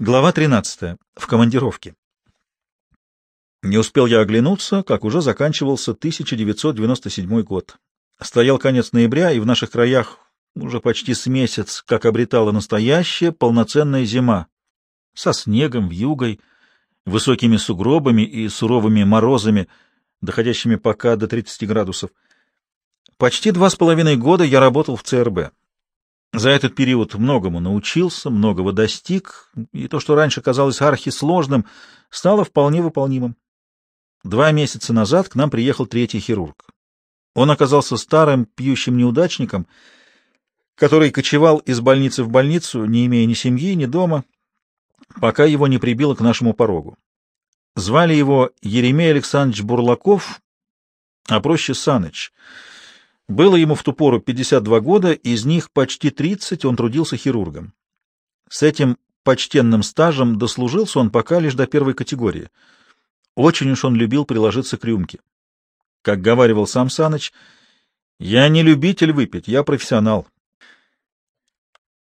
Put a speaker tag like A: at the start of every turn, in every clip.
A: Глава 13. В командировке. Не успел я оглянуться, как уже заканчивался 1997 год. Стоял конец ноября, и в наших краях уже почти с месяц, как обретала настоящая полноценная зима, со снегом, вьюгой, высокими сугробами и суровыми морозами, доходящими пока до 30 градусов. Почти два с половиной года я работал в ЦРБ. За этот период многому научился, многого достиг, и то, что раньше казалось архисложным, стало вполне выполнимым. Два месяца назад к нам приехал третий хирург. Он оказался старым пьющим неудачником, который кочевал из больницы в больницу, не имея ни семьи, ни дома, пока его не прибило к нашему порогу. Звали его Еремей Александрович Бурлаков, а проще Саныч — было ему в ту пору 52 года, из них почти 30 он трудился хирургом. С этим почтенным стажем дослужился он пока лишь до первой категории. Очень уж он любил приложиться к рюмке. Как говаривал сам Саныч, «Я не любитель выпить, я профессионал».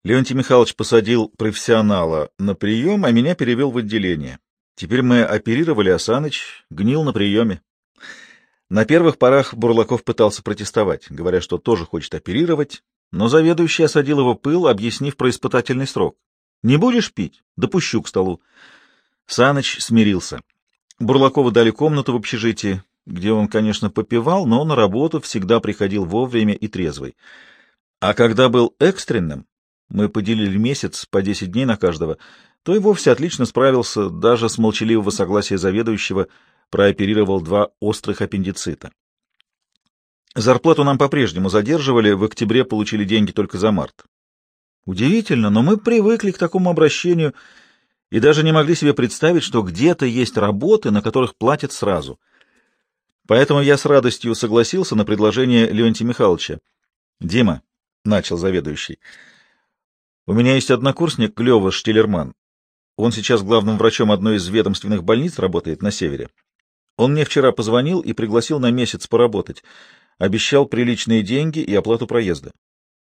A: Леонтий Михайлович посадил профессионала на прием, а меня перевел в отделение. Теперь мы оперировали, а Саныч гнил на приеме. На первых порах Бурлаков пытался протестовать, говоря, что тоже хочет оперировать, но заведующий осадил его пыл, объяснив про испытательный срок. «Не будешь пить? Допущу к столу». Саныч смирился. Бурлакову дали комнату в общежитии, где он, конечно, попивал, но на работу всегда приходил вовремя и трезвый. А когда был экстренным, мы поделили месяц по 10 дней на каждого, то и вовсе отлично справился, даже с молчаливого согласия заведующего — прооперировал два острых аппендицита. Зарплату нам по-прежнему задерживали, в октябре получили деньги только за март. Удивительно, но мы привыкли к такому обращению и даже не могли себе представить, что где-то есть работы, на которых платят сразу. Поэтому я с радостью согласился на предложение Леонтия Михайловича. «Дима», — начал заведующий, — «у меня есть однокурсник Лева Штилерман. Он сейчас главным врачом одной из ведомственных больниц работает на севере. Он мне вчера позвонил и пригласил на месяц поработать. Обещал приличные деньги и оплату проезда.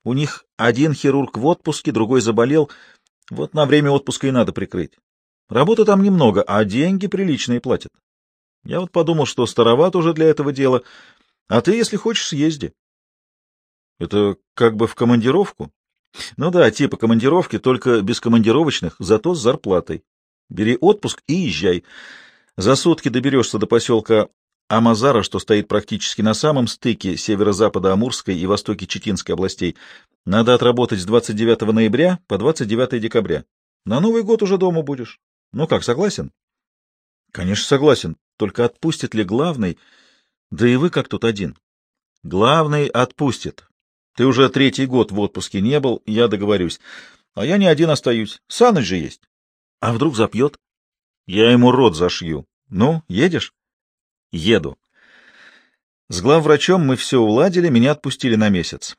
A: У них один хирург в отпуске, другой заболел. Вот на время отпуска и надо прикрыть. Работы там немного, а деньги приличные платят. Я вот подумал, что староват уже для этого дела. А ты, если хочешь, съезди. Это как бы в командировку? Ну да, типа командировки, только без командировочных, зато с зарплатой. Бери отпуск и езжай. За сутки доберешься до поселка Амазара, что стоит практически на самом стыке северо-запада Амурской и востоке Читинской областей. Надо отработать с 29 ноября по 29 декабря. На Новый год уже дома будешь. Ну как, согласен? Конечно, согласен. Только отпустит ли главный? Да и вы как тут один. Главный отпустит. Ты уже третий год в отпуске не был, я договорюсь. А я не один остаюсь. Саныч же есть. А вдруг запьет? Я ему рот зашью. Ну, едешь? Еду. С главврачом мы все уладили, меня отпустили на месяц.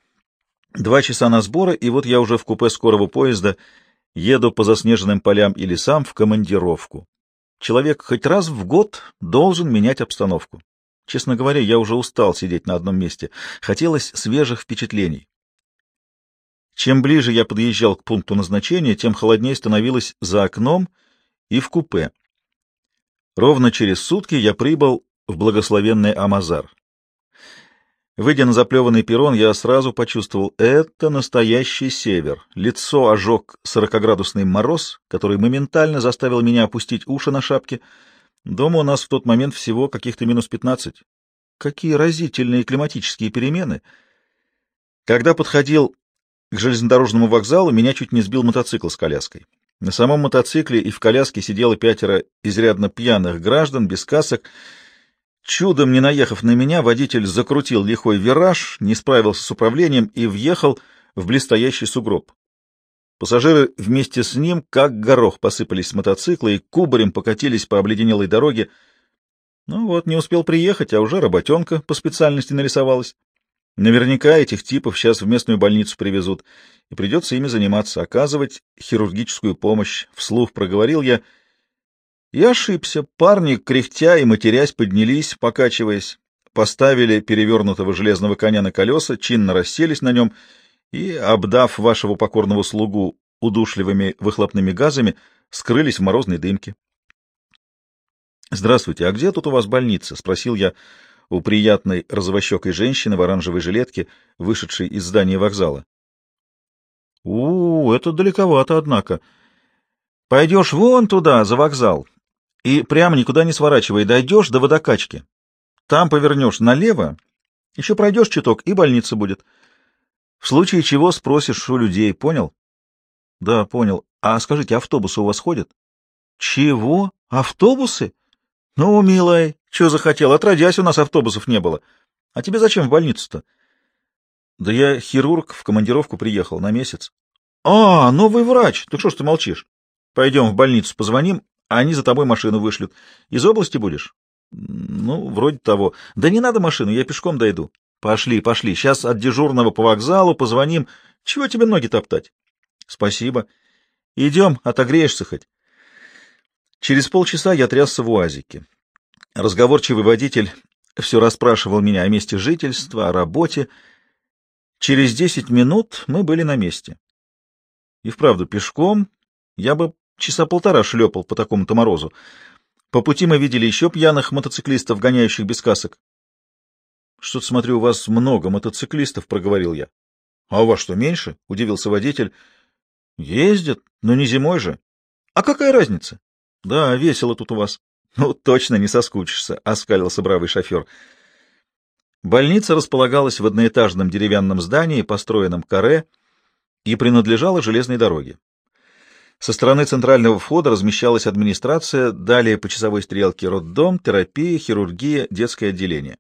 A: Два часа на сборы, и вот я уже в купе скорого поезда еду по заснеженным полям и лесам в командировку. Человек хоть раз в год должен менять обстановку. Честно говоря, я уже устал сидеть на одном месте. Хотелось свежих впечатлений. Чем ближе я подъезжал к пункту назначения, тем холоднее становилось за окном — и в купе. Ровно через сутки я прибыл в благословенный Амазар. Выйдя на заплеванный перрон, я сразу почувствовал — это настоящий север. Лицо ожег сорокоградусный мороз, который моментально заставил меня опустить уши на шапке. Дома у нас в тот момент всего каких-то минус пятнадцать. Какие разительные климатические перемены! Когда подходил к железнодорожному вокзалу, меня чуть не сбил мотоцикл с коляской. На самом мотоцикле и в коляске сидело пятеро изрядно пьяных граждан без касок. Чудом не наехав на меня, водитель закрутил лихой вираж, не справился с управлением и въехал в блестящий сугроб. Пассажиры вместе с ним, как горох, посыпались с мотоцикла и кубарем покатились по обледенелой дороге. Ну вот, не успел приехать, а уже работенка по специальности нарисовалась. Наверняка этих типов сейчас в местную больницу привезут, и придется ими заниматься, оказывать хирургическую помощь. Вслух проговорил я. Я ошибся. Парни, кряхтя и матерясь, поднялись, покачиваясь, поставили перевернутого железного коня на колеса, чинно расселись на нем и, обдав вашего покорного слугу удушливыми выхлопными газами, скрылись в морозной дымке. — Здравствуйте, а где тут у вас больница? — спросил я у приятной розовощекой женщины в оранжевой жилетке, вышедшей из здания вокзала. — У, это далековато, однако. Пойдешь вон туда, за вокзал, и прямо никуда не сворачивай, дойдешь до водокачки. Там повернешь налево, еще пройдешь чуток, и больница будет. В случае чего спросишь у людей, понял? — Да, понял. А скажите, автобусы у вас ходят? — Чего? Автобусы? — Ну, милая, что захотел? Отродясь, у нас автобусов не было. А тебе зачем в больницу-то? — Да я хирург, в командировку приехал на месяц. — А, новый врач. Так что ж ты молчишь? Пойдем в больницу, позвоним, а они за тобой машину вышлют. Из области будешь? — Ну, вроде того. Да не надо машину, я пешком дойду. Пошли, пошли. Сейчас от дежурного по вокзалу позвоним. Чего тебе ноги топтать? — Спасибо. Идем, отогреешься хоть. Через полчаса я трясся в УАЗике. Разговорчивый водитель все расспрашивал меня о месте жительства, о работе. Через десять минут мы были на месте. И вправду, пешком я бы часа полтора шлепал по такому-то морозу. По пути мы видели еще пьяных мотоциклистов, гоняющих без касок. — Что-то, смотрю, у вас много мотоциклистов, — проговорил я. — А у вас что, меньше? — удивился водитель. — Ездят, но не зимой же. — А какая разница? — Да, весело тут у вас. — Ну, точно не соскучишься, — оскалился бравый шофер. Больница располагалась в одноэтажном деревянном здании, построенном каре, и принадлежала железной дороге. Со стороны центрального входа размещалась администрация, далее по часовой стрелке роддом, терапия, хирургия, детское отделение.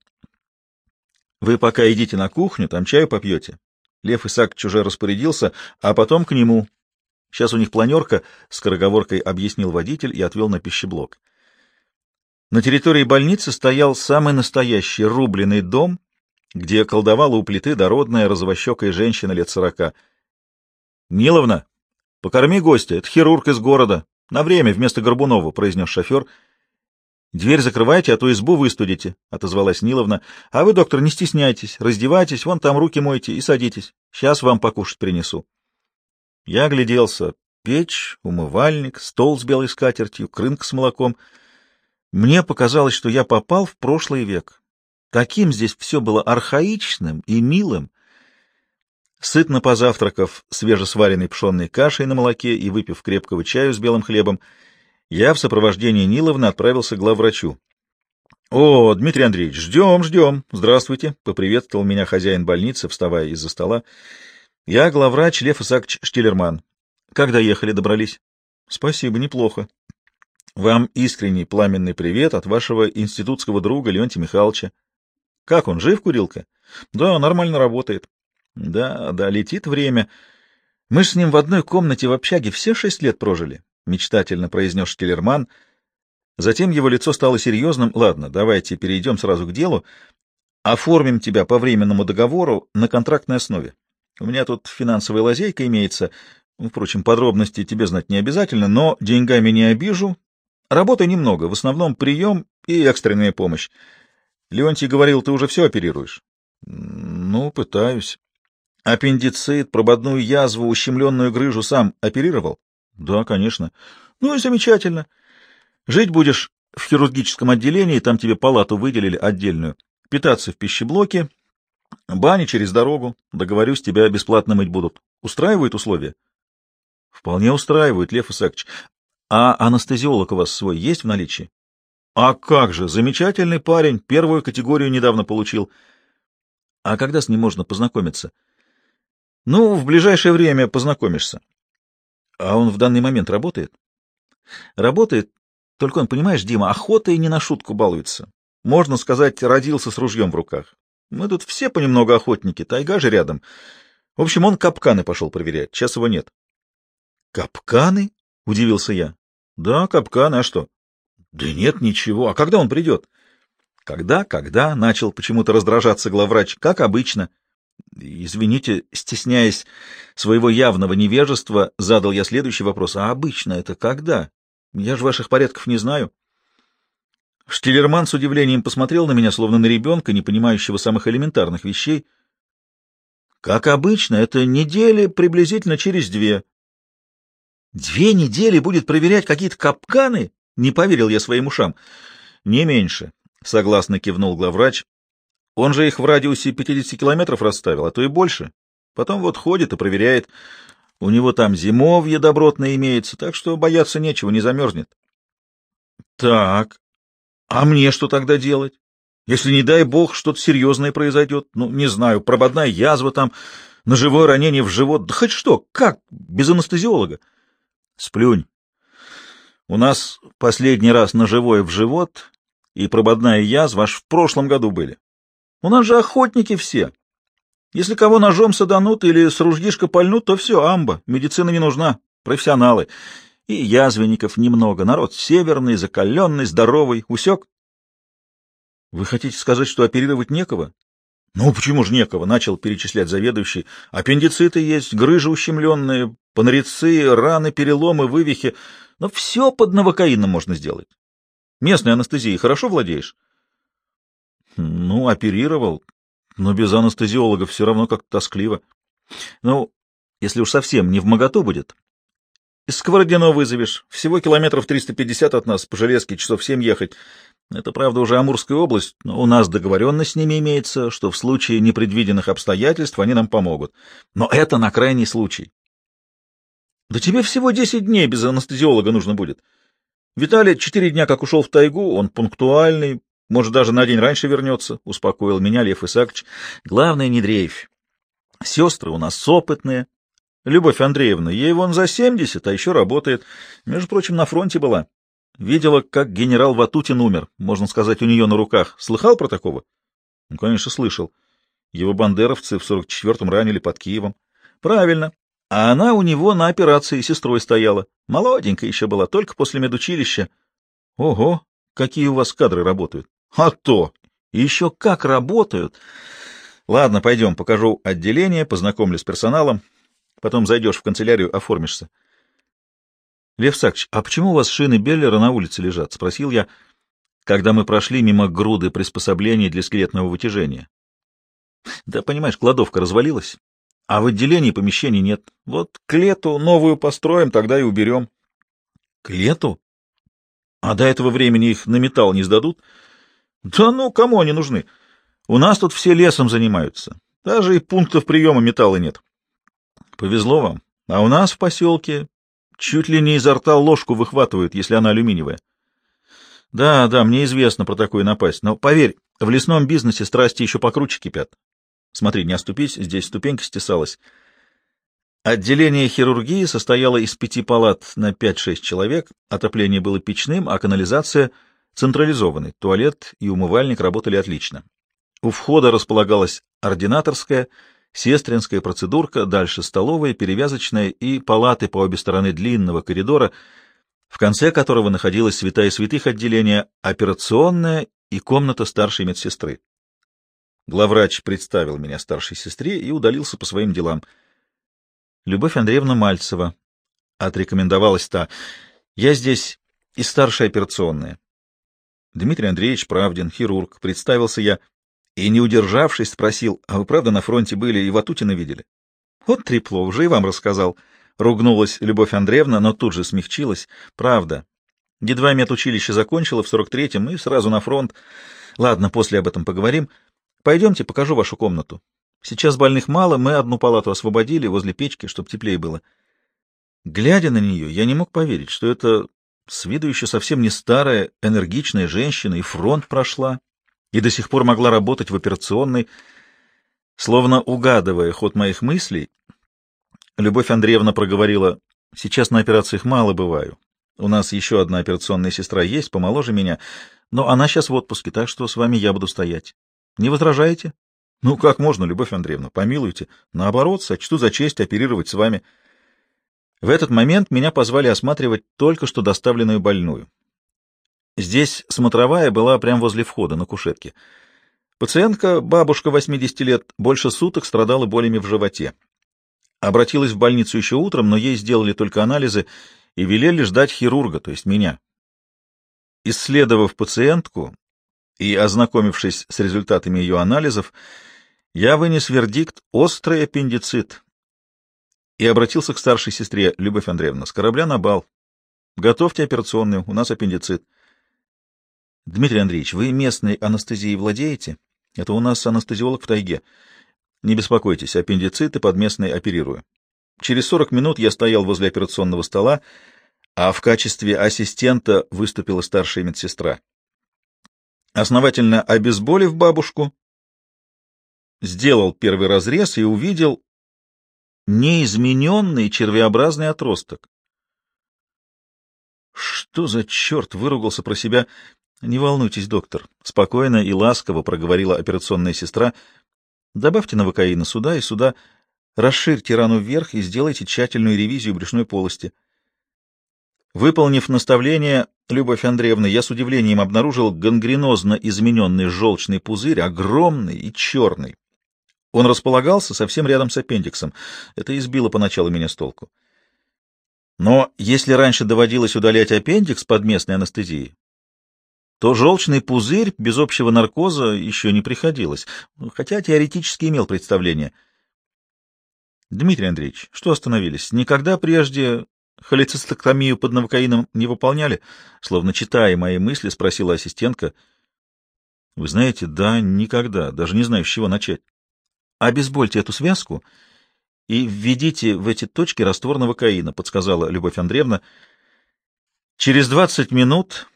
A: Вы пока идите на кухню, там чаю попьете. Лев Исаак уже распорядился, а потом к нему. Сейчас у них планерка, — скороговоркой объяснил водитель и отвел на пищеблок. На территории больницы стоял самый настоящий рубленый дом, где колдовала у плиты дородная розовощекая женщина лет сорока. — Ниловна, покорми гостя, это хирург из города. На время, вместо Горбунова, — произнес шофер. — Дверь закрывайте, а то избу выстудите, — отозвалась Ниловна. — А вы, доктор, не стесняйтесь, раздевайтесь, вон там руки мойте и садитесь. Сейчас вам покушать принесу. Я огляделся. Печь, умывальник, стол с белой скатертью, крынка с молоком. Мне показалось, что я попал в прошлый век. Таким здесь все было архаичным и милым. Сытно позавтракав свежесваренной пшенной кашей на молоке и выпив крепкого чаю с белым хлебом, я в сопровождении Ниловны отправился к главврачу. — О, Дмитрий Андреевич, ждем, ждем. Здравствуйте, — поприветствовал меня хозяин больницы, вставая из-за стола. — Я главврач Лев Исаакович Штиллерман. Как доехали, добрались? — Спасибо, неплохо. Вам искренний пламенный привет от вашего институтского друга Леонтия Михайловича. Как он, жив, Курилка? Да, нормально работает. Да, да, летит время. Мы ж с ним в одной комнате в общаге все шесть лет прожили, — мечтательно произнес Штиллерман. Затем его лицо стало серьезным. Ладно, давайте перейдем сразу к делу. Оформим тебя по временному договору на контрактной основе. У меня тут финансовая лазейка имеется. Впрочем, подробности тебе знать не обязательно, но деньгами не обижу. Работы немного, в основном прием и экстренная помощь. Леонтий говорил, ты уже все оперируешь? Ну, пытаюсь. Аппендицит, прободную язву, ущемленную грыжу сам оперировал? Да, конечно. Ну и замечательно. Жить будешь в хирургическом отделении, там тебе палату выделили отдельную. Питаться в пищеблоке, Бани через дорогу. Договорюсь, тебя бесплатно мыть будут. Устраивают условия? — Вполне устраивают, Лев Исаакович. А анестезиолог у вас свой есть в наличии? — А как же, замечательный парень, первую категорию недавно получил. — А когда с ним можно познакомиться? — Ну, в ближайшее время познакомишься. — А он в данный момент работает? — Работает, только он, понимаешь, Дима, охотой не на шутку балуется. Можно сказать, родился с ружьем в руках. Мы тут все понемногу охотники, тайга же рядом. В общем, он капканы пошел проверять, сейчас его нет. — Капканы? — удивился я. — Да, капканы, а что? — Да нет, ничего. А когда он придет? — Когда, когда? — начал почему-то раздражаться главврач. — Как обычно. Извините, стесняясь своего явного невежества, задал я следующий вопрос. — А обычно это когда? Я же ваших порядков не знаю. — Штиллерман с удивлением посмотрел на меня, словно на ребенка, не понимающего самых элементарных вещей. Как обычно, это недели приблизительно через две. Две недели будет проверять какие-то капканы? Не поверил я своим ушам. Не меньше, согласно кивнул главврач. Он же их в радиусе 50 километров расставил, а то и больше. Потом вот ходит и проверяет. У него там зимовье добротное имеется, так что бояться нечего, не замерзнет. Так, а мне что тогда делать? Если, не дай бог, что-то серьезное произойдет, ну, не знаю, прободная язва там, ножевое ранение в живот, да хоть что, как, без анестезиолога? Сплюнь. У нас последний раз ножевое в живот и прободная язва аж в прошлом году были. У нас же охотники все. Если кого ножом саданут или с ружьишка пальнут, то все, амба, медицина не нужна, профессионалы. И язвенников немного, народ северный, закаленный, здоровый, усек. Вы хотите сказать, что оперировать некого? Ну, почему же некого? Начал перечислять заведующий. Аппендициты есть, грыжи ущемленные, паноридцы, раны, переломы, вывихи. Но все под новокаином можно сделать. Местной анестезией хорошо владеешь? Ну, оперировал, но без анестезиолога все равно как-то тоскливо. Ну, если уж совсем не в моготу будет, Сковородино вызовешь. Всего километров 350 от нас, по железке, часов семь ехать. Это, правда, уже Амурская область, но у нас договоренность с ними имеется, что в случае непредвиденных обстоятельств они нам помогут. Но это на крайний случай. Да тебе всего десять дней без анестезиолога нужно будет. Виталий четыре дня как ушел в тайгу, он пунктуальный, может, даже на день раньше вернется, — успокоил меня Лев Исаакович. Главное, не дрейфь. Сестры у нас опытные. Любовь Андреевна, ей вон за семьдесят, а еще работает. Между прочим, на фронте была. Видела, как генерал Ватутин умер, можно сказать, у нее на руках. Слыхал про такого? Ну, конечно, слышал. Его бандеровцы в 44-м ранили под Киевом. Правильно. А она у него на операции сестрой стояла. Молоденькая еще была, только после медучилища. Ого, какие у вас кадры работают. А то! Еще как работают! Ладно, пойдем, покажу отделение, познакомлю с персоналом. Потом зайдешь в канцелярию, оформишься. — Лев Сакч, а почему у вас шины Беллера на улице лежат? — спросил я, когда мы прошли мимо груды приспособлений для скелетного вытяжения. — Да, понимаешь, кладовка развалилась, а в отделении помещений нет. Вот к лету новую построим, тогда и уберем. — К лету? А до этого времени их на металл не сдадут? — Да ну, кому они нужны? У нас тут все лесом занимаются. Даже и пунктов приема металла нет. — Повезло вам. А у нас в поселке Чуть ли не изо рта ложку выхватывают, если она алюминиевая. Да, да, мне известно про такую напасть, но поверь, в лесном бизнесе страсти еще покруче кипят. Смотри, не оступись, здесь ступенька стесалась. Отделение хирургии состояло из пяти палат на 5-6 человек, отопление было печным, а канализация централизованной, туалет и умывальник работали отлично. У входа располагалась ординаторская, сестринская процедурка, дальше столовая, перевязочная и палаты по обе стороны длинного коридора, в конце которого находилась святая святых отделения, операционная и комната старшей медсестры. Главврач представил меня старшей сестре и удалился по своим делам. Любовь Андреевна Мальцева. Отрекомендовалась та. Я здесь и старшая операционная. Дмитрий Андреевич Правдин, хирург. Представился я и, не удержавшись, спросил, а вы правда на фронте были и Ватутина видели? Вот трепло, уже и вам рассказал. Ругнулась Любовь Андреевна, но тут же смягчилась. Правда. Едва медучилище закончила в сорок третьем и сразу на фронт. Ладно, после об этом поговорим. Пойдемте, покажу вашу комнату. Сейчас больных мало, мы одну палату освободили возле печки, чтобы теплее было. Глядя на нее, я не мог поверить, что это с виду еще совсем не старая, энергичная женщина, и фронт прошла, и до сих пор могла работать в операционной. Словно угадывая ход моих мыслей, Любовь Андреевна проговорила, «Сейчас на операциях мало бываю. У нас еще одна операционная сестра есть, помоложе меня, но она сейчас в отпуске, так что с вами я буду стоять. Не возражаете?» «Ну, как можно, Любовь Андреевна, помилуйте. Наоборот, сочту за честь оперировать с вами». В этот момент меня позвали осматривать только что доставленную больную. Здесь смотровая была прямо возле входа, на кушетке. Пациентка, бабушка 80 лет, больше суток страдала болями в животе. Обратилась в больницу еще утром, но ей сделали только анализы и велели ждать хирурга, то есть меня. Исследовав пациентку и ознакомившись с результатами ее анализов, я вынес вердикт «острый аппендицит». и обратился к старшей сестре, Любовь Андреевна, с корабля на бал. Готовьте операционную, у нас аппендицит. Дмитрий Андреевич, вы местной анестезией владеете? Это у нас анестезиолог в тайге. Не беспокойтесь, аппендицит и подместной оперирую. Через 40 минут я стоял возле операционного стола, а в качестве ассистента выступила старшая медсестра. Основательно обезболив бабушку, сделал первый разрез и увидел неизмененный червеобразный отросток. «Что за черт?» — выругался про себя. «Не волнуйтесь, доктор», — спокойно и ласково проговорила операционная сестра. «Добавьте новокаина сюда и сюда, расширьте рану вверх и сделайте тщательную ревизию брюшной полости». Выполнив наставление Любовь Андреевна, я с удивлением обнаружил гангренозно измененный желчный пузырь, огромный и черный. Он располагался совсем рядом с аппендиксом. Это избило поначалу меня с толку. Но если раньше доводилось удалять аппендикс под местной анестезией, то желчный пузырь без общего наркоза еще не приходилось, хотя теоретически имел представление. Дмитрий Андреевич, что остановились? Никогда прежде холецистектомию под новокаином не выполняли? Словно читая мои мысли, спросила ассистентка. Вы знаете, да, никогда, даже не знаю, с чего начать. Обезбольте эту связку и введите в эти точки раствор новокаина, подсказала Любовь Андреевна. Через двадцать минут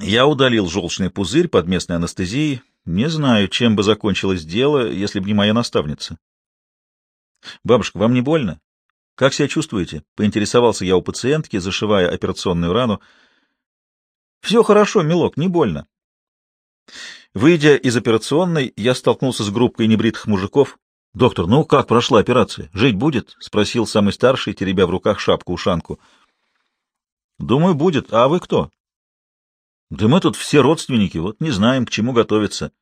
A: я удалил желчный пузырь под местной анестезией. Не знаю, чем бы закончилось дело, если бы не моя наставница. Бабушка, вам не больно? Как себя чувствуете? Поинтересовался я у пациентки, зашивая операционную рану. Все хорошо, милок, не больно. Выйдя из операционной, я столкнулся с группкой небритых мужиков. «Доктор, ну как прошла операция? Жить будет?» — спросил самый старший, теребя в руках шапку-ушанку. «Думаю, будет. А вы кто?» «Да мы тут все родственники, вот не знаем, к чему готовиться».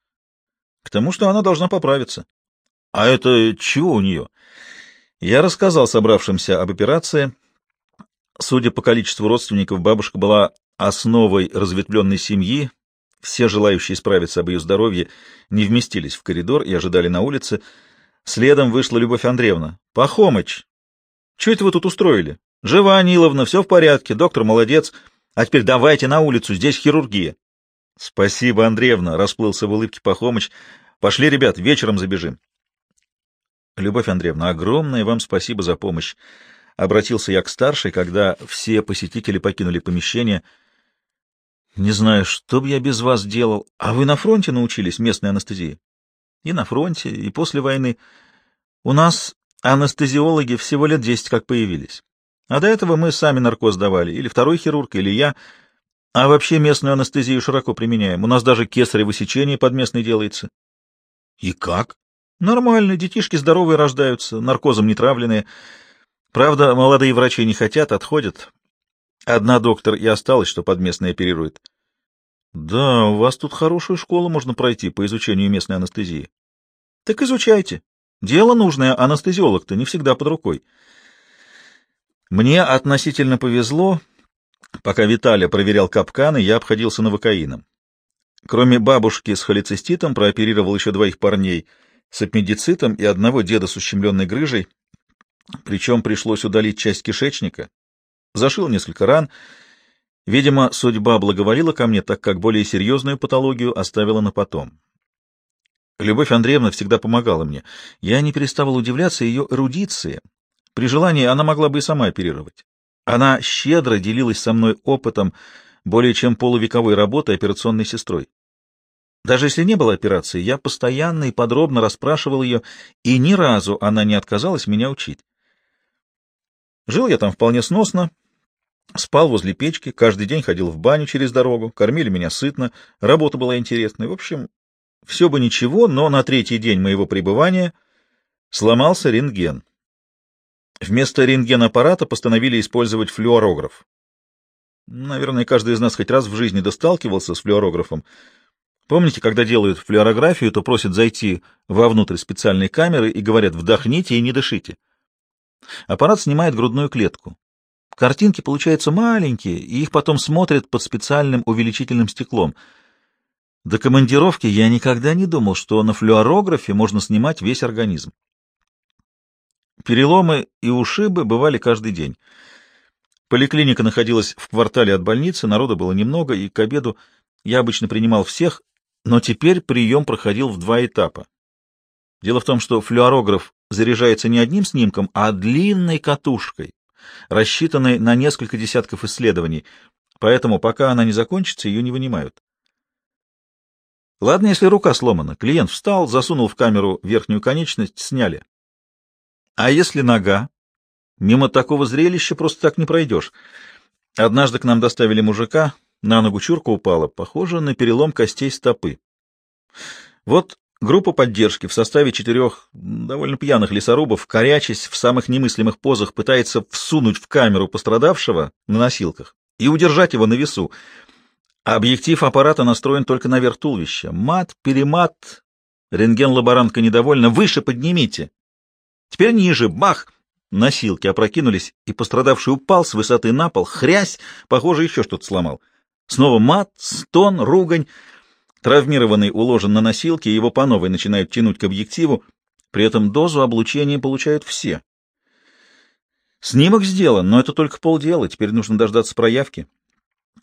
A: «К тому, что она должна поправиться». «А это чего у нее?» Я рассказал собравшимся об операции. Судя по количеству родственников, бабушка была основой разветвленной семьи. Все желающие справиться об ее здоровье не вместились в коридор и ожидали на улице. Следом вышла Любовь Андреевна. — Пахомыч! Что это вы тут устроили? — Жива, Ниловна, все в порядке, доктор молодец. А теперь давайте на улицу, здесь хирургия. — Спасибо, Андреевна, — расплылся в улыбке Пахомыч. — Пошли, ребят, вечером забежим. — Любовь Андреевна, огромное вам спасибо за помощь. Обратился я к старшей, когда все посетители покинули помещение. — Не знаю, что бы я без вас делал. А вы на фронте научились местной анестезии? — И на фронте, и после войны. У нас анестезиологи всего лет десять как появились. А до этого мы сами наркоз давали, или второй хирург, или я. А вообще местную анестезию широко применяем. У нас даже кесарево сечение под местной делается. — И как? Нормально, детишки здоровые рождаются, наркозом не травленные. Правда, молодые врачи не хотят, отходят. Одна доктор и осталась, что подместная оперирует. Да, у вас тут хорошую школу можно пройти по изучению местной анестезии. Так изучайте. Дело нужное, анестезиолог-то не всегда под рукой. Мне относительно повезло. Пока Виталий проверял капканы, я обходился новокаином. Кроме бабушки с холециститом, прооперировал еще двоих парней — с аппендицитом и одного деда с ущемленной грыжей, причем пришлось удалить часть кишечника. Зашил несколько ран. Видимо, судьба благоволила ко мне, так как более серьезную патологию оставила на потом. Любовь Андреевна всегда помогала мне. Я не переставал удивляться ее эрудиции. При желании она могла бы и сама оперировать. Она щедро делилась со мной опытом более чем полувековой работы операционной сестрой. Даже если не было операции, я постоянно и подробно расспрашивал ее, и ни разу она не отказалась меня учить. Жил я там вполне сносно, спал возле печки, каждый день ходил в баню через дорогу, кормили меня сытно, работа была интересной. В общем, все бы ничего, но на третий день моего пребывания сломался рентген. Вместо рентген-аппарата постановили использовать флюорограф. Наверное, каждый из нас хоть раз в жизни досталкивался с флюорографом. Помните, когда делают флюорографию, то просят зайти вовнутрь специальной камеры и говорят «вдохните и не дышите». Аппарат снимает грудную клетку. Картинки получаются маленькие, и их потом смотрят под специальным увеличительным стеклом. До командировки я никогда не думал, что на флюорографе можно снимать весь организм. Переломы и ушибы бывали каждый день. Поликлиника находилась в квартале от больницы, народу было немного, и к обеду я обычно принимал всех, но теперь прием проходил в два этапа. Дело в том, что флюорограф заряжается не одним снимком, а длинной катушкой, рассчитанной на несколько десятков исследований, поэтому пока она не закончится, ее не вынимают. Ладно, если рука сломана. Клиент встал, засунул в камеру верхнюю конечность, сняли. А если нога? Мимо такого зрелища просто так не пройдешь. Однажды к нам доставили мужика, на ногу чурка упала, похоже на перелом костей стопы. Вот группа поддержки в составе четырех довольно пьяных лесорубов, корячась в самых немыслимых позах, пытается всунуть в камеру пострадавшего на носилках и удержать его на весу. Объектив аппарата настроен только наверх туловища. Мат, перемат. Рентген-лаборантка недовольна. Выше поднимите. Теперь ниже. Бах! Носилки опрокинулись, и пострадавший упал с высоты на пол. Хрясь! Похоже, еще что-то сломал. Снова мат, стон, ругань. Травмированный уложен на носилки, его по новой начинают тянуть к объективу. При этом дозу облучения получают все. Снимок сделан, но это только полдела. Теперь нужно дождаться проявки.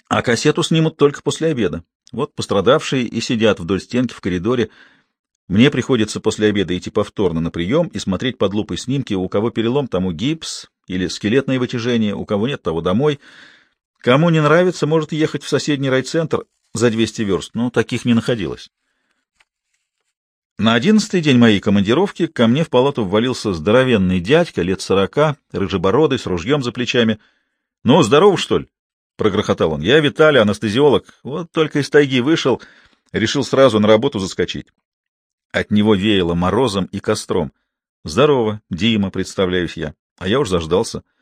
A: А кассету снимут только после обеда. Вот пострадавшие и сидят вдоль стенки в коридоре. Мне приходится после обеда идти повторно на прием и смотреть под лупой снимки, у кого перелом, тому гипс или скелетное вытяжение, у кого нет, того домой. Кому не нравится, может ехать в соседний райцентр за 200 верст, но таких не находилось. На одиннадцатый день моей командировки ко мне в палату ввалился здоровенный дядька, лет сорока, рыжебородый, с ружьем за плечами. — Ну, здоров, что ли? — прогрохотал он. — Я Виталий, анестезиолог. Вот только из тайги вышел, решил сразу на работу заскочить. От него веяло морозом и костром. — Здорово, Дима, представляюсь я. А я уж заждался. —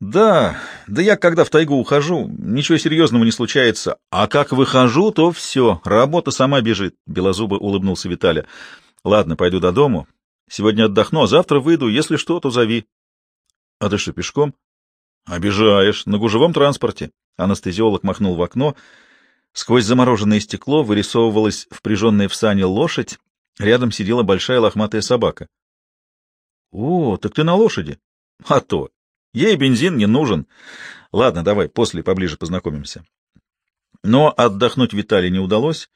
A: да, да я когда в тайгу ухожу, ничего серьезного не случается. А как выхожу, то все, работа сама бежит. Белозубо улыбнулся Виталя. Ладно, пойду до дому. Сегодня отдохну, а завтра выйду. Если что, то зови. А ты что, пешком? Обижаешь. На гужевом транспорте. Анестезиолог махнул в окно. Сквозь замороженное стекло вырисовывалась впряженная в сани лошадь. Рядом сидела большая лохматая собака. — О, так ты на лошади? — А то. Ей бензин не нужен. Ладно, давай, после поближе познакомимся. Но отдохнуть Виталий не удалось.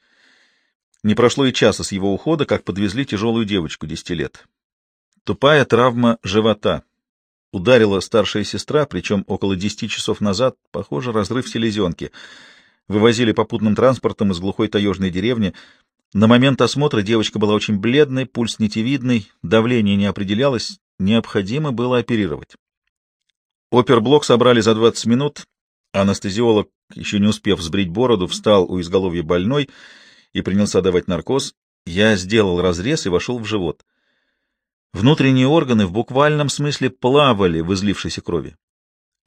A: Не прошло и часа с его ухода, как подвезли тяжелую девочку, десяти лет. Тупая травма живота. Ударила старшая сестра, причем около десяти часов назад, похоже, разрыв селезенки. Вывозили попутным транспортом из глухой таежной деревни. На момент осмотра девочка была очень бледной, пульс нитевидный, давление не определялось, необходимо было оперировать. Оперблок собрали за 20 минут. Анестезиолог, еще не успев сбрить бороду, встал у изголовья больной и принялся давать наркоз. Я сделал разрез и вошел в живот. Внутренние органы в буквальном смысле плавали в излившейся крови.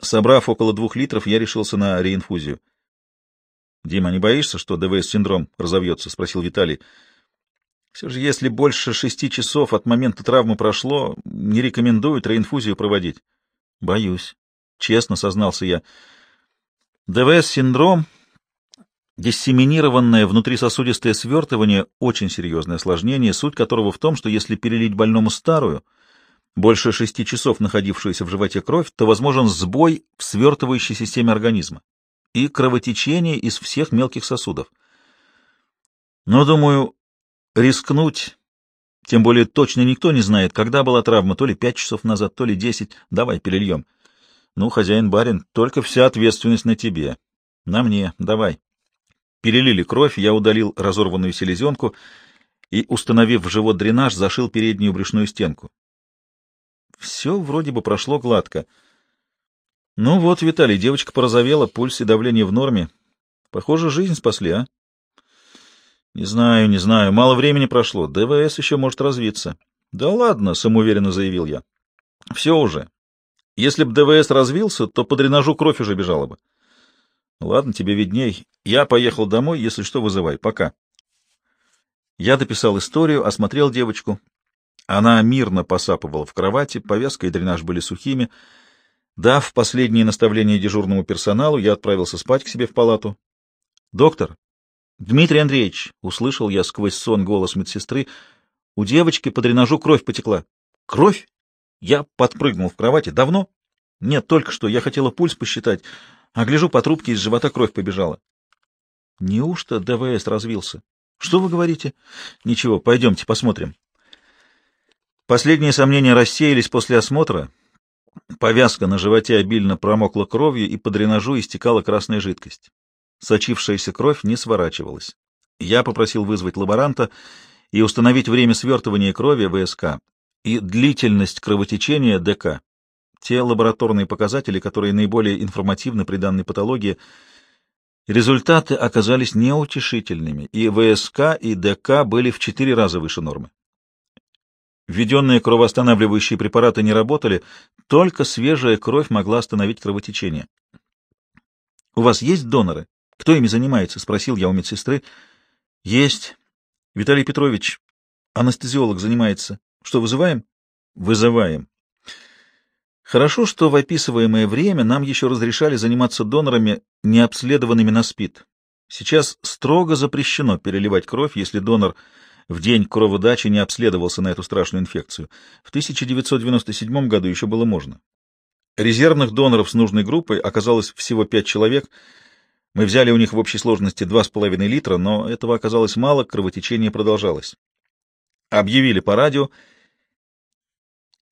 A: Собрав около двух литров, я решился на реинфузию. — Дима, не боишься, что ДВС-синдром разовьется? — спросил Виталий. — Все же, если больше шести часов от момента травмы прошло, не рекомендуют реинфузию проводить. Боюсь. Честно сознался я. ДВС-синдром, диссеминированное внутрисосудистое свертывание, очень серьезное осложнение, суть которого в том, что если перелить больному старую, больше шести часов находившуюся в животе кровь, то возможен сбой в свертывающей системе организма и кровотечение из всех мелких сосудов. Но, думаю, рискнуть тем более точно никто не знает, когда была травма, то ли пять часов назад, то ли десять. Давай перельем. Ну, хозяин-барин, только вся ответственность на тебе. На мне, давай. Перелили кровь, я удалил разорванную селезенку и, установив в живот дренаж, зашил переднюю брюшную стенку. Все вроде бы прошло гладко. Ну вот, Виталий, девочка порозовела, пульс и давление в норме. Похоже, жизнь спасли, а? Не знаю, не знаю. Мало времени прошло. ДВС еще может развиться. Да ладно, самоуверенно заявил я. Все уже. Если б ДВС развился, то по дренажу кровь уже бежала бы. Ладно, тебе видней. Я поехал домой, если что, вызывай. Пока. Я дописал историю, осмотрел девочку. Она мирно посапывала в кровати, повязка и дренаж были сухими. Дав последние наставления дежурному персоналу, я отправился спать к себе в палату. — Доктор, Дмитрий Андреевич, услышал я сквозь сон голос медсестры, у девочки по дренажу кровь потекла. Кровь? Я подпрыгнул в кровати. Давно? Нет, только что. Я хотела пульс посчитать, а гляжу, по трубке из живота кровь побежала. Неужто ДВС развился? Что вы говорите? Ничего, пойдемте посмотрим. Последние сомнения рассеялись после осмотра. Повязка на животе обильно промокла кровью, и по дренажу истекала красная жидкость. Сочившаяся кровь не сворачивалась. Я попросил вызвать лаборанта и установить время свертывания крови ВСК и длительность кровотечения ДК. Те лабораторные показатели, которые наиболее информативны при данной патологии, результаты оказались неутешительными, и ВСК, и ДК были в четыре раза выше нормы. Введенные кровоостанавливающие препараты не работали, только свежая кровь могла остановить кровотечение. — У вас есть доноры? Кто ими занимается? — спросил я у медсестры. — Есть. Виталий Петрович, анестезиолог, занимается. Что, вызываем? — Вызываем. Хорошо, что в описываемое время нам еще разрешали заниматься донорами, не обследованными на СПИД. Сейчас строго запрещено переливать кровь, если донор в день кроводачи не обследовался на эту страшную инфекцию. В 1997 году еще было можно. Резервных доноров с нужной группой оказалось всего пять человек. Мы взяли у них в общей сложности 2,5 литра, но этого оказалось мало, кровотечение продолжалось. Объявили по радио,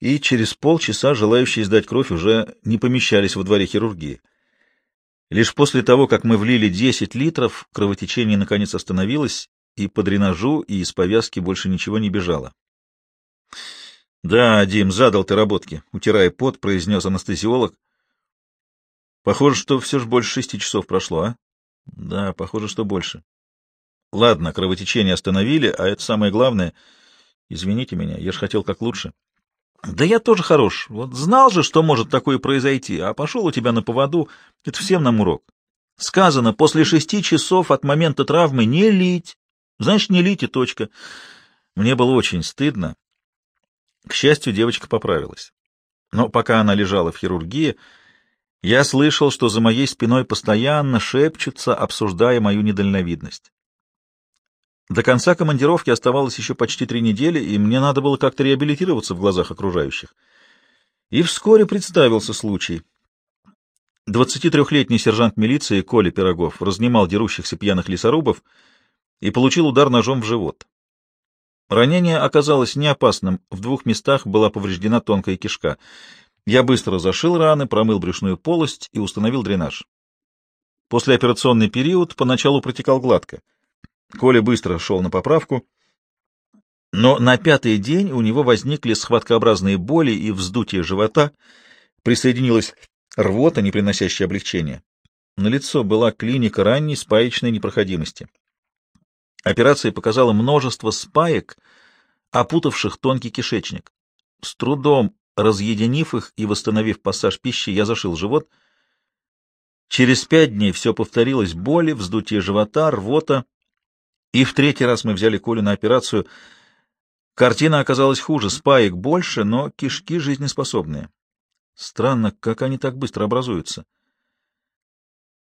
A: и через полчаса желающие сдать кровь уже не помещались во дворе хирургии. Лишь после того, как мы влили 10 литров, кровотечение наконец остановилось, и по дренажу, и из повязки больше ничего не бежало. — Да, Дим, задал ты работки, — утирая пот, произнес анестезиолог. — Похоже, что все же больше шести часов прошло, а? — Да, похоже, что больше. — Ладно, кровотечение остановили, а это самое главное. Извините меня, я же хотел как лучше. — Да я тоже хорош. Вот знал же, что может такое произойти, а пошел у тебя на поводу. Это всем нам урок. Сказано, после шести часов от момента травмы не лить. Значит, не лить точка. Мне было очень стыдно. К счастью, девочка поправилась. Но пока она лежала в хирургии, я слышал, что за моей спиной постоянно шепчутся, обсуждая мою недальновидность. До конца командировки оставалось еще почти три недели, и мне надо было как-то реабилитироваться в глазах окружающих. И вскоре представился случай. 23-летний сержант милиции Коля Пирогов разнимал дерущихся пьяных лесорубов, и получил удар ножом в живот. Ранение оказалось не опасным, в двух местах была повреждена тонкая кишка. Я быстро зашил раны, промыл брюшную полость и установил дренаж. Послеоперационный период поначалу протекал гладко. Коля быстро шел на поправку, но на пятый день у него возникли схваткообразные боли и вздутие живота, присоединилась рвота, не приносящая облегчения. На лицо была клиника ранней спаечной непроходимости. Операция показала множество спаек, опутавших тонкий кишечник. С трудом разъединив их и восстановив пассаж пищи, я зашил живот. Через пять дней все повторилось, боли, вздутие живота, рвота. И в третий раз мы взяли Колю на операцию. Картина оказалась хуже, спаек больше, но кишки жизнеспособные. Странно, как они так быстро образуются.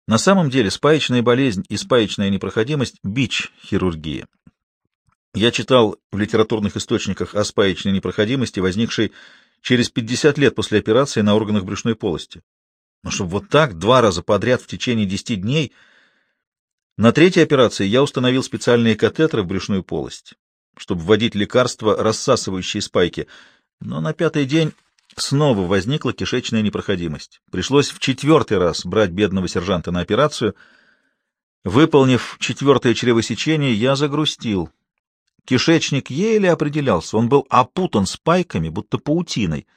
A: На самом деле спаечная болезнь и спаечная непроходимость – бич хирургии. Я читал в литературных источниках о спаечной непроходимости, возникшей через 50 лет после операции на органах брюшной полости. Но чтобы вот так два раза подряд в течение 10 дней... На третьей операции я установил специальные катетеры в брюшную полость, чтобы вводить лекарства, рассасывающие спайки. Но на пятый день Снова возникла кишечная непроходимость. Пришлось в четвертый раз брать бедного сержанта на операцию. Выполнив четвертое чревосечение, я загрустил. Кишечник еле определялся, он был опутан спайками, будто паутиной.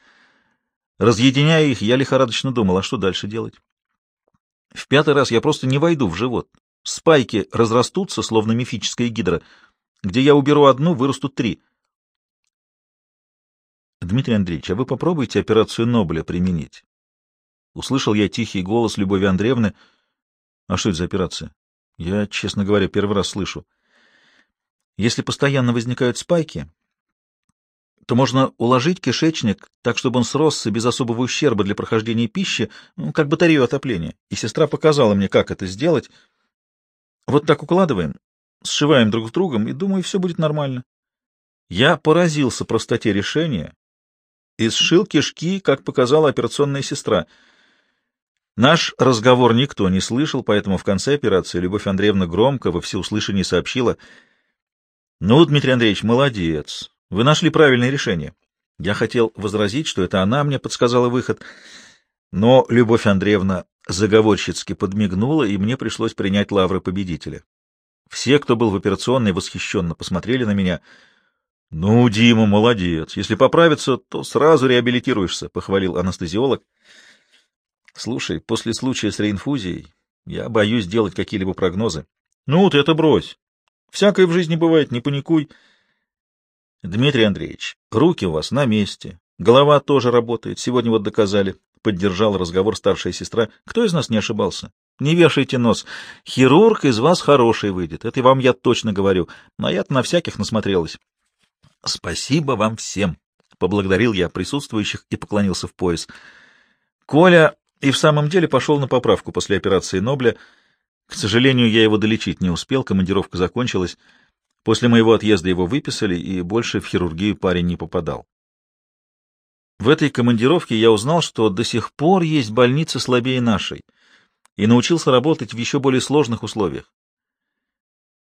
A: Разъединяя их, я лихорадочно думал, а что дальше делать? В пятый раз я просто не войду в живот. Спайки разрастутся, словно мифическая гидра. Где я уберу одну, вырастут три — Дмитрий Андреевич, а вы попробуйте операцию Нобеля применить. Услышал я тихий голос Любови Андреевны. А что это за операция? Я, честно говоря, первый раз слышу. Если постоянно возникают спайки, то можно уложить кишечник так, чтобы он сросся без особого ущерба для прохождения пищи, ну, как батарею отопления. И сестра показала мне, как это сделать. Вот так укладываем, сшиваем друг с другом, и, думаю, все будет нормально. Я поразился простоте решения и сшил кишки, как показала операционная сестра. Наш разговор никто не слышал, поэтому в конце операции Любовь Андреевна громко во всеуслышание сообщила. — Ну, Дмитрий Андреевич, молодец. Вы нашли правильное решение. Я хотел возразить, что это она мне подсказала выход, но Любовь Андреевна заговорщицки подмигнула, и мне пришлось принять лавры победителя. Все, кто был в операционной, восхищенно посмотрели на меня. — Ну, Дима, молодец. Если поправится, то сразу реабилитируешься, — похвалил анестезиолог. — Слушай, после случая с реинфузией я боюсь делать какие-либо прогнозы. — Ну, ты это брось. Всякое в жизни бывает, не паникуй. — Дмитрий Андреевич, руки у вас на месте, голова тоже работает, сегодня вот доказали. — поддержал разговор старшая сестра. — Кто из нас не ошибался? Не вешайте нос. Хирург из вас хороший выйдет. Это вам я точно говорю. Но я-то на всяких насмотрелась. — Спасибо вам всем. Поблагодарил я присутствующих и поклонился в пояс. Коля и в самом деле пошел на поправку после операции Нобля. К сожалению, я его долечить не успел, командировка закончилась. После моего отъезда его выписали, и больше в хирургию парень не попадал. В этой командировке я узнал, что до сих пор есть больницы слабее нашей, и научился работать в еще более сложных условиях.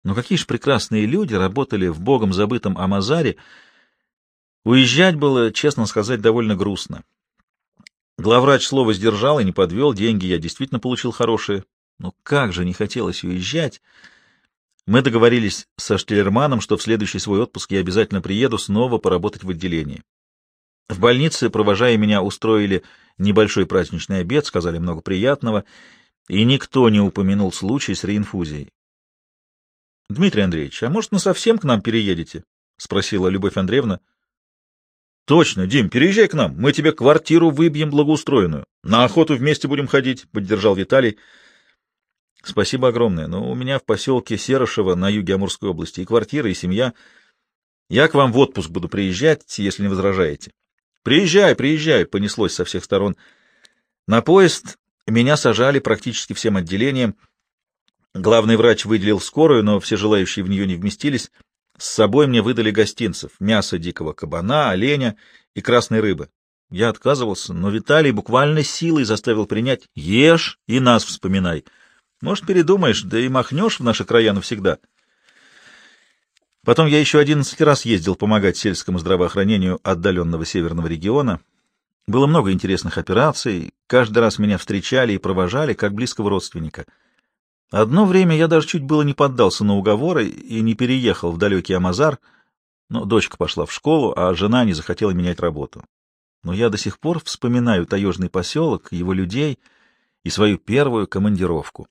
A: Но какие же прекрасные люди работали в богом забытом Амазаре. Уезжать было, честно сказать, довольно грустно. Главврач слово сдержал и не подвел, деньги я действительно получил хорошие. Но как же не хотелось уезжать. Мы договорились со Штиллерманом, что в следующий свой отпуск я обязательно приеду снова поработать в отделении. В больнице, провожая меня, устроили небольшой праздничный обед, сказали много приятного, и никто не упомянул случай с реинфузией. — Дмитрий Андреевич, а может, насовсем к нам переедете? — спросила Любовь Андреевна. — Точно, Дим, переезжай к нам, мы тебе квартиру выбьем благоустроенную. На охоту вместе будем ходить, — поддержал Виталий. — Спасибо огромное, но у меня в поселке Серошево на юге Амурской области и квартира, и семья. Я к вам в отпуск буду приезжать, если не возражаете. «Приезжай, приезжай!» — понеслось со всех сторон. На поезд меня сажали практически всем отделением. Главный врач выделил скорую, но все желающие в нее не вместились. С собой мне выдали гостинцев — мясо дикого кабана, оленя и красной рыбы. Я отказывался, но Виталий буквально силой заставил принять «Ешь и нас вспоминай». Может, передумаешь, да и махнешь в наши края навсегда. Потом я еще одиннадцать раз ездил помогать сельскому здравоохранению отдаленного северного региона. Было много интересных операций, каждый раз меня встречали и провожали, как близкого родственника. Одно время я даже чуть было не поддался на уговоры и не переехал в далекий Амазар, но дочка пошла в школу, а жена не захотела менять работу. Но я до сих пор вспоминаю таежный поселок, его людей и свою первую командировку.